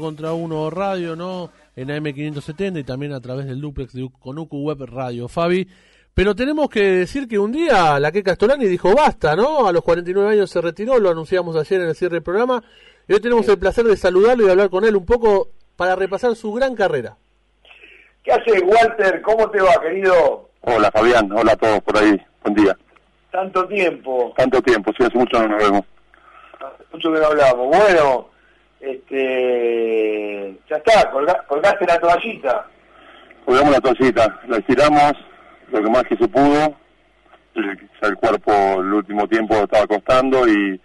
contra uno radio, ¿no? En AM570 y también a través del duplex de, con UQ Web Radio, Fabi. Pero tenemos que decir que un día la que Castolani dijo basta, ¿no? A los 49 años se retiró, lo anunciamos ayer en el cierre del programa. Y hoy tenemos el placer de saludarlo y de hablar con él un poco para repasar su gran carrera. ¿Qué hace Walter? ¿Cómo te va, querido? Hola, Fabián. Hola a todos por ahí. Buen día. Tanto tiempo. Tanto tiempo, sí, hace mucho no nos vemos. Hace mucho que no hablamos. Bueno, este, ya está, colgaste la toallita. Colgamos la toallita, la estiramos lo que más que se pudo. El, el cuerpo el último tiempo estaba costando y,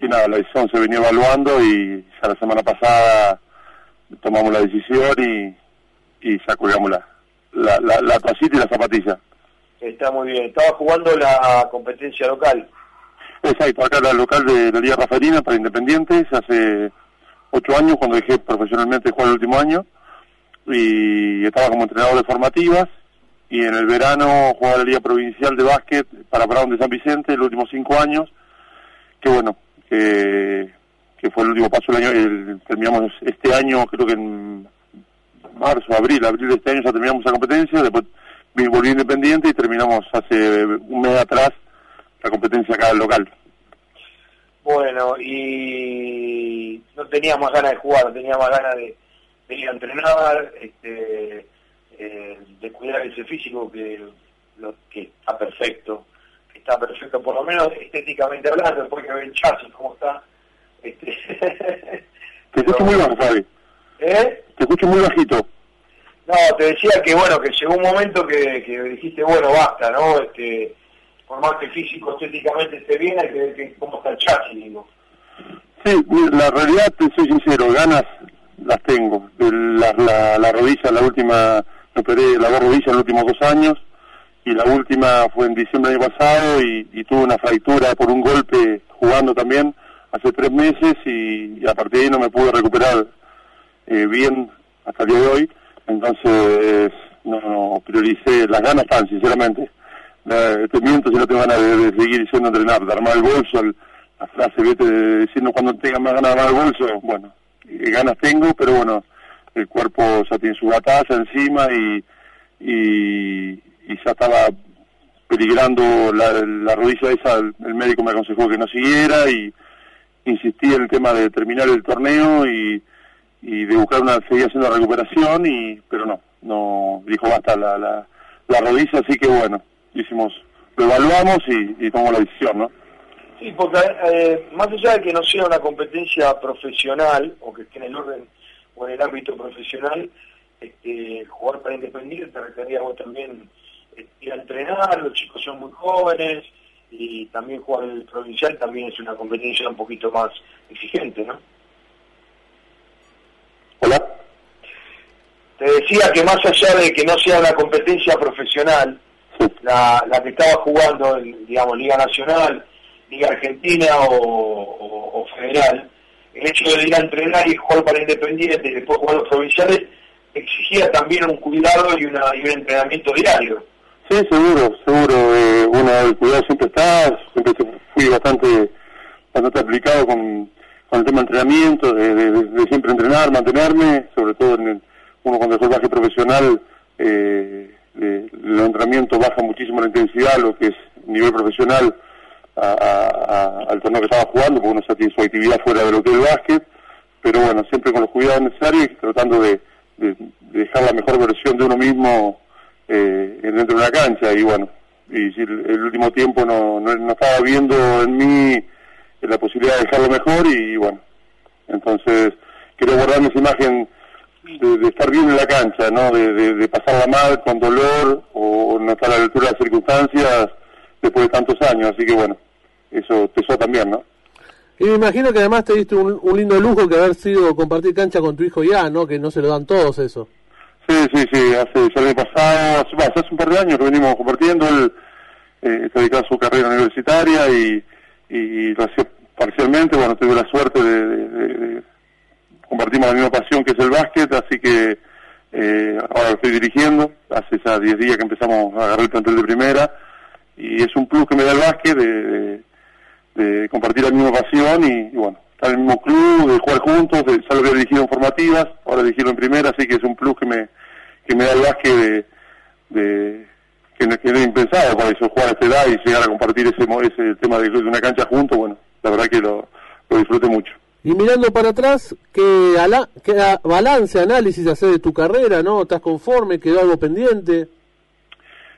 y nada, la decisión se venía evaluando y ya la semana pasada tomamos la decisión y, y ya colgamos la, la, la, la toallita y la zapatilla. Está muy bien. Estaba jugando la competencia local. Exacto, acá la local de la Liga Rafaelina para Independientes hace ocho años cuando dejé profesionalmente jugar el último año y estaba como entrenador de formativas y en el verano jugaba la Liga Provincial de Básquet para Brown de San Vicente los últimos cinco años que bueno que, que fue el último paso del año el, terminamos este año creo que en marzo abril abril de este año ya terminamos la competencia después volví independiente y terminamos hace un mes atrás la competencia acá local bueno, y no tenía más ganas de jugar, no tenía más ganas de, ir a entrenar, este, eh, de cuidar ese físico que, lo, que está perfecto, que está perfecto, por lo menos estéticamente hablando, después que ven chasis, cómo está. Este... Te escucho muy bajo, Fabi. ¿Eh? Te escucho muy bajito. No, te decía que bueno, que llegó un momento que, que dijiste, bueno, basta, ¿no? Este, por que físico, estéticamente esté bien, hay que ver cómo está el chasis, digo. Sí, la realidad, te soy sincero, ganas las tengo. La, la, la rodilla, la última, me operé la dos rodillas en los últimos dos años, y la última fue en diciembre del año pasado, y, y tuve una fractura por un golpe jugando también hace tres meses, y, a partir de ahí no me pude recuperar eh, bien hasta el día de hoy. Entonces, no, no prioricé, las ganas están, sinceramente te miento si no tengo ganas de, seguir siendo entrenar, de armar el bolso, la frase, vete, de decirnos cuando tenga más ganas de armar el bolso, bueno, eh, ganas tengo, pero bueno, el cuerpo ya tiene su batalla encima y, y, ya estaba peligrando la, rodilla esa, el, médico me aconsejó que no siguiera y insistí en el tema de terminar el torneo y, de buscar una, seguir haciendo recuperación y, pero no, no, dijo basta la, la rodilla, así que bueno, hicimos, lo evaluamos y, tomamos la decisión, ¿no? Sí, porque eh, más allá de que no sea una competencia profesional o que esté en el orden o en el ámbito profesional, este, jugar para Independiente requería vos también eh, ir a entrenar, los chicos son muy jóvenes y también jugar el provincial también es una competencia un poquito más exigente, ¿no? Hola. Te decía que más allá de que no sea una competencia profesional, la, que estaba jugando en, digamos, Liga Nacional, Liga Argentina o, Federal, el hecho de ir a entrenar y jugar para Independiente y después jugar los provinciales, exigía también un cuidado y, una, y un entrenamiento diario. Sí, seguro, seguro. Eh, uno, el cuidado siempre está, siempre fui bastante, bastante aplicado con, con el tema de entrenamiento, de, siempre entrenar, mantenerme, sobre todo en el, uno cuando es el profesional, eh, el entrenamiento baja muchísimo la intensidad, lo que es nivel profesional al torneo que estaba jugando, porque uno ya tiene su actividad fuera de lo que es el básquet, pero bueno, siempre con los cuidados necesarios y tratando de, dejar la mejor versión de uno mismo eh, dentro de una cancha y bueno, y si el, último tiempo no, no, estaba viendo en mí la posibilidad de dejarlo mejor y, bueno, entonces quiero guardarme esa imagen de, estar bien en la cancha, ¿no? De, de, pasarla mal, con dolor, o no estar a la altura de las circunstancias después de tantos años. Así que bueno, eso pesó también, ¿no? Y me imagino que además te diste un, lindo lujo que haber sido compartir cancha con tu hijo ya, ¿no? Que no se lo dan todos eso. Sí, sí, sí. Hace, el año pasado, hace, un par de años que venimos compartiendo. Él eh, está dedicado a su carrera universitaria y, y, lo hacía parcialmente. Bueno, tuve la suerte de compartimos la misma pasión que es el básquet, así que eh, ahora lo estoy dirigiendo, hace ya 10 días que empezamos a agarrar el plantel de primera, y es un plus que me da el básquet de, compartir la misma pasión y, bueno, estar en el mismo club, de jugar juntos, de, ya lo había dirigido en formativas, ahora dirigirlo en primera, así que es un plus que me, que me da el básquet de, de que, no, que es impensado para eso, jugar a esta edad y llegar a compartir ese, ese tema de, de una cancha juntos, bueno, la verdad que lo, lo disfruté mucho. Y mirando para atrás, ¿qué, ala- qué balance, análisis hacer de tu carrera, no? ¿Estás conforme? ¿Quedó algo pendiente?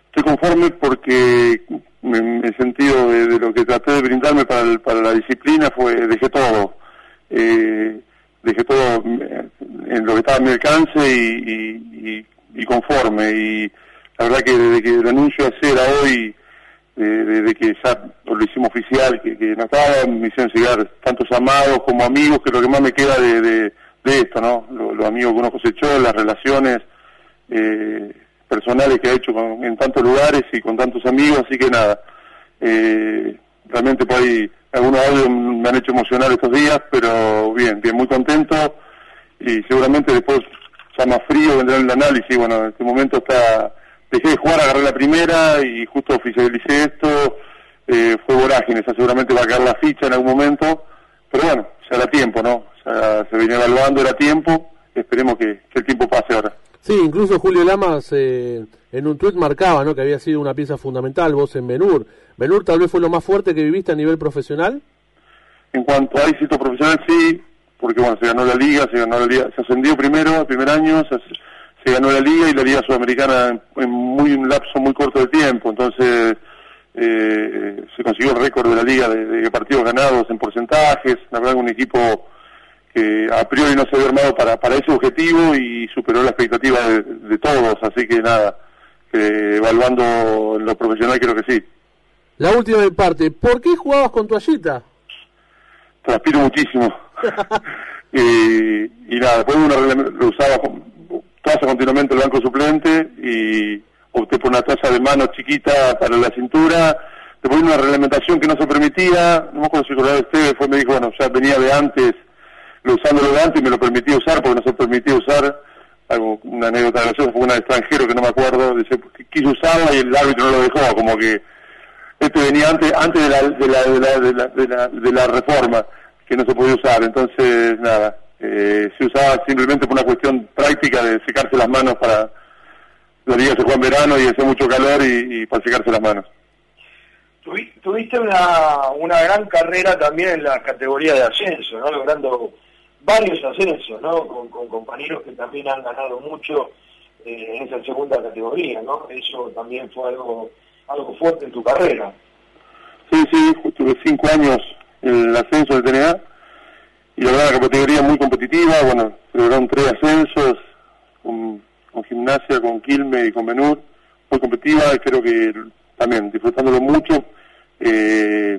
Estoy conforme porque en el sentido de, lo que traté de brindarme para, el- para la disciplina fue dejé todo eh, dejé todo eh, en lo que estaba a mi alcance y, y- y- conforme y la verdad que desde que el anuncio de hacer a hoy de, de- de que ya lo hicimos oficial que, que no estaba me hicieron llegar tantos amados como amigos que lo que más me queda de, de, de esto no Lo- los amigos que uno cosechó las relaciones eh, personales que ha hecho con- en tantos lugares y con tantos amigos, así que nada, eh, realmente por ahí algunos audios me han hecho emocionar estos días, pero bien, bien, muy contento y seguramente después ya más frío vendrá el análisis, bueno, en este momento está, dejé de jugar, agarré la primera y justo oficialicé esto, eh, fue vorágine, ya seguramente va a caer la ficha en algún momento, pero bueno, ya era tiempo, ¿no? Ya se venía evaluando, era tiempo, esperemos que, que el tiempo pase ahora. Sí, incluso Julio Lamas eh, en un tuit marcaba ¿no? que había sido una pieza fundamental vos en Benur. ¿Benur tal vez fue lo más fuerte que viviste a nivel profesional? En cuanto a éxito profesional, sí, porque bueno, se ganó la liga, se ganó la liga, se ascendió primero, el primer año, se, se ganó la liga y la liga sudamericana en, en muy un lapso muy corto de tiempo, entonces eh, se consiguió el récord de la liga de, de partidos ganados en porcentajes, la verdad un equipo que a priori no se había armado para, para ese objetivo y superó la expectativa de, de todos, así que nada, que evaluando en lo profesional creo que sí. La última de parte, ¿por qué jugabas con toallita? transpiro muchísimo. y, y nada, después uno lo usaba, con- toalla continuamente el banco suplente y opté por una toalla de mano chiquita para la cintura. Después una reglamentación que no se permitía, no me acuerdo si Colorado Esteve fue, me dijo, bueno, ya venía de antes, lo usándolo de antes y me lo permitía usar porque no se permitía usar. Algo, una anécdota graciosa fue una de extranjero que no me acuerdo, dice, quiso usarla y el árbitro no lo dejó, como que este venía antes antes de de la, de la, de la, de la, de la reforma que no se podía usar entonces nada eh, se usaba simplemente por una cuestión práctica de secarse las manos para la liga se juega en verano y hace mucho calor y, y para secarse las manos Tuvi- Tuviste una, una gran carrera también en la categoría de ascenso, ¿no? Logrando varios ascensos, ¿no? Con, con compañeros que también han ganado mucho eh, en esa segunda categoría, ¿no? Eso también fue algo, algo fuerte en tu carrera. sí sí tuve cinco años en el ascenso del TNA y la verdad la categoría muy competitiva bueno lograron tres ascensos con, con gimnasia con Quilme y con Benur muy competitiva creo que también disfrutándolo mucho eh,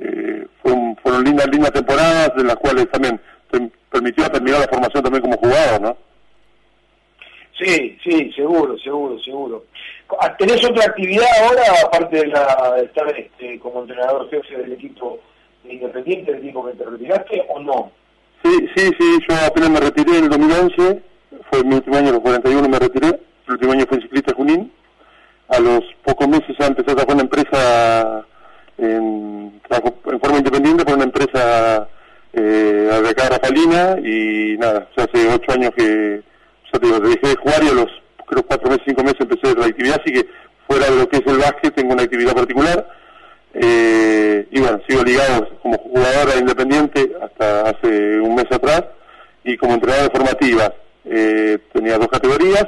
eh, fueron, fueron lindas lindas temporadas de las cuales también permitió terminar la formación también como jugador no Sí, sí, seguro, seguro, seguro. Ah, ¿Tenés otra actividad ahora, aparte de, la, estar este, como entrenador jefe del equipo independiente, del equipo que te retiraste, o no? Sí, sí, sí, yo apenas me retiré en el 2011, fue mi último año, los 41 me retiré, el último año fue ciclista Junín, a los pocos meses ya empecé a trabajar en una empresa, en, en forma independiente por una empresa eh, de acá de Rafaelina y nada, hace ocho años que, ya te digo, dejé de jugar y a los creo cuatro meses, cinco meses empecé la actividad, así que fuera de lo que es el básquet tengo una actividad particular. Eh, y bueno, sigo ligado como jugadora independiente hasta hace un mes atrás y como entrenador de formativas. Eh, tenía dos categorías,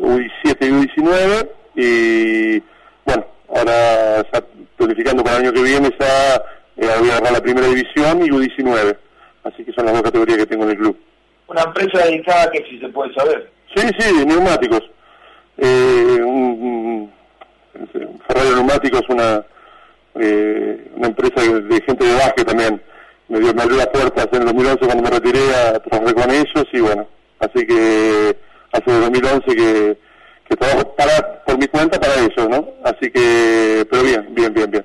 U17 y U19 y bueno, ahora ya planificando para el año que viene ya eh, voy a agarrar la primera división y U19. Así que son las dos categorías que tengo en el club. Una empresa dedicada a que si se puede saber. Sí, sí, neumáticos. Eh, un, un Ferrari Neumáticos es una, eh, una empresa de, gente de básquet también. Me, dio, me abrió las puertas en el 2011 cuando me retiré a trabajar con ellos y bueno, así que hace 2011 que, que trabajo para, por mi cuenta para ellos, ¿no? Así que, pero bien, bien, bien, bien.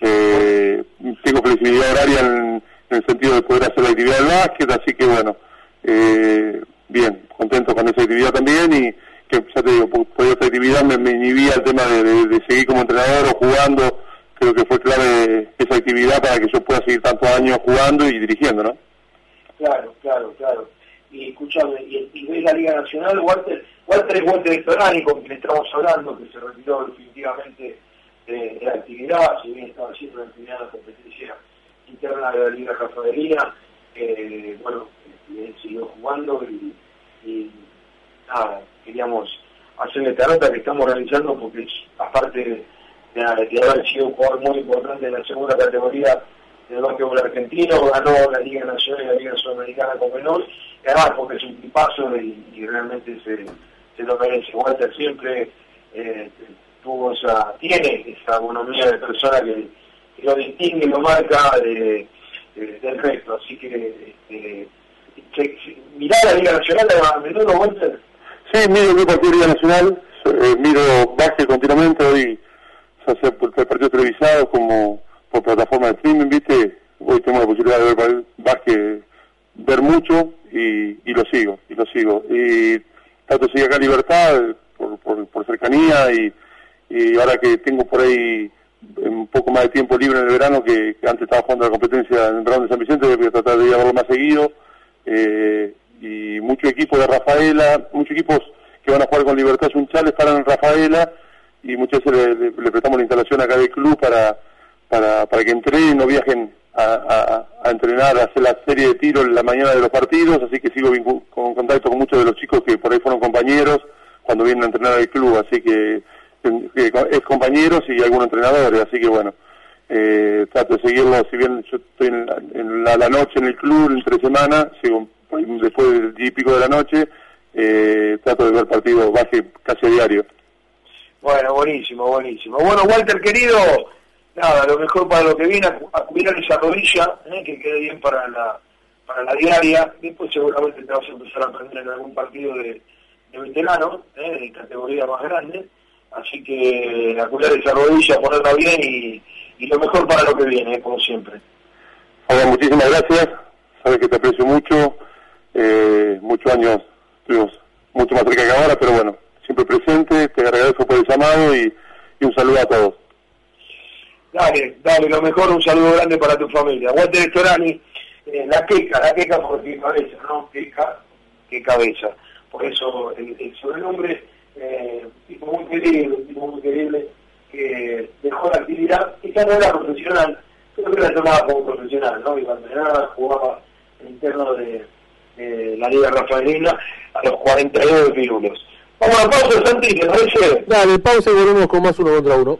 Eh, tengo flexibilidad horaria en, en el sentido de poder hacer la actividad del básquet, así que bueno, eh, bien, contento con esa actividad también y que ya te digo, por, por esa actividad me, me inhibía el tema de, de seguir como entrenador o jugando creo que fue clave esa actividad para que yo pueda seguir tantos años jugando y dirigiendo, ¿no? Claro, claro, claro. Y escuchame, y, y la Liga Nacional, Walter, Walter es Walter Estorani, con quien estamos hablando, que se retiró definitivamente de, la actividad, si bien estaba haciendo una actividad la competencia interna de la Liga Rafaelina, eh, bueno, él siguió jugando y, nada, queríamos hacerle esta nota que estamos realizando porque aparte de, haber sido un jugador muy importante en la segunda categoría del básquetbol argentino, ganó la Liga Nacional y la Liga Sudamericana con menor, y además porque es un tipazo y, realmente se, se, lo merece. Walter siempre eh, tuvo esa, tiene esa economía de persona que, lo distingue y lo marca de, del resto, así que eh, mirá la Liga Nacional a menudo, Walter. Sí, miro el partido de Liga Nacional, eh, miro básquet continuamente, hoy ya sea por partidos televisados como por plataforma de streaming, ¿viste? Hoy tengo la posibilidad de ver básquet, ver mucho y, lo sigo, y lo sigo. Y de seguir acá Libertad por, por, cercanía y, ahora que tengo por ahí un poco más de tiempo libre en el verano, que, antes estaba jugando la competencia en el Round de San Vicente, voy a tratar de ir a verlo más seguido. Eh, y muchos equipos de Rafaela, muchos equipos que van a jugar con Libertad Sunchal estarán en Rafaela y muchas veces le, prestamos la instalación acá del club para, para, para que entrenen no viajen a, entrenar, a hacer la serie de tiros en la mañana de los partidos, así que sigo con contacto con muchos de los chicos que por ahí fueron compañeros cuando vienen a entrenar al club, así que es compañeros y algunos entrenadores, así que bueno, eh, trato de seguirlo, si bien yo estoy en, la, noche en el club, entre semana, sigo después del día y pico de la noche, eh, trato de ver partidos base casi a diario. Bueno, buenísimo, buenísimo. Bueno, Walter, querido, nada, lo mejor para lo que viene, a, cuidar esa rodilla, eh, que quede bien para la para la diaria. Después seguramente te vas a empezar a aprender en algún partido de, de veterano, eh, de categoría más grande. Así que a cuidar esa rodilla, ponerla bien y, y lo mejor para lo que viene, eh, como siempre. Hola, muchísimas gracias. Sabes que te aprecio mucho. Eh, muchos años estuvimos mucho más cerca que ahora, pero bueno, siempre presente. Te agradezco por el llamado y, un saludo a todos. Dale, dale, lo mejor, un saludo grande para tu familia. Walter Estorani, eh, la queca, la queca porque cabeza, ¿no? Queca, qué cabeza. Por eso el, el sobrenombre, eh, tipo muy querible, tipo muy querible, que dejó la actividad, ya no era profesional, pero que la tomaba como profesional, ¿no? Iba a entrenar, jugaba interno de, la Liga Rafaelina a los 42 minutos. Vamos a pausa, Santi, ¿te parece? Dale, pausa y volvemos con más uno contra uno.